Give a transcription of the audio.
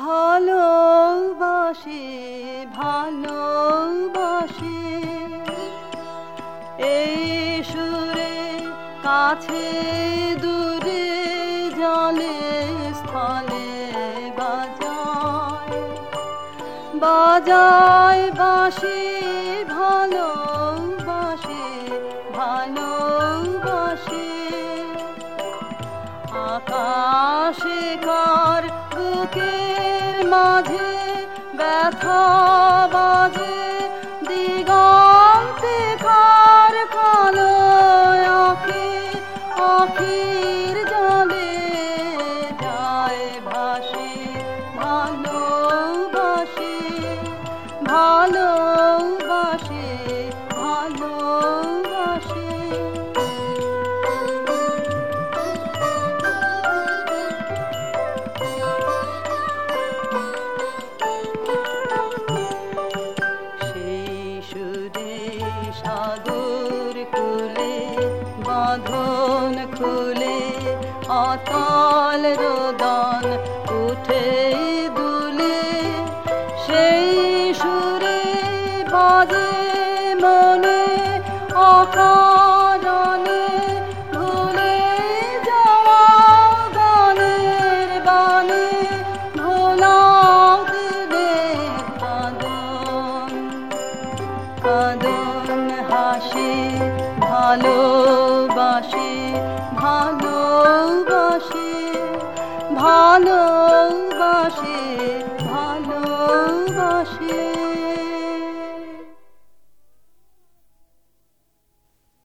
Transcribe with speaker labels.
Speaker 1: ভালোবাসে ভালোবাসে এই সুরে কাছে দূরে, জলে, স্থলে বাজায়। বাজায় বাসে ভালোবাসে ভালোবাসে আকাশে কার বুকের মাঝে ব্যথা বাজে দিগন্তে কার কালো আখি আঁখির জলে যায় ভাসে ভালোবাসে ভালোবাসে। বাঁধন খুলে অতল রোদন উঠে দুলে। সেই সুরে বাজে মনে, অকারণে ভুলে যাওয়া গানের বাণী ভোলা দিনের কাঁদন। কাঁদন হাসি ভালোবাসে ভালোবাসে।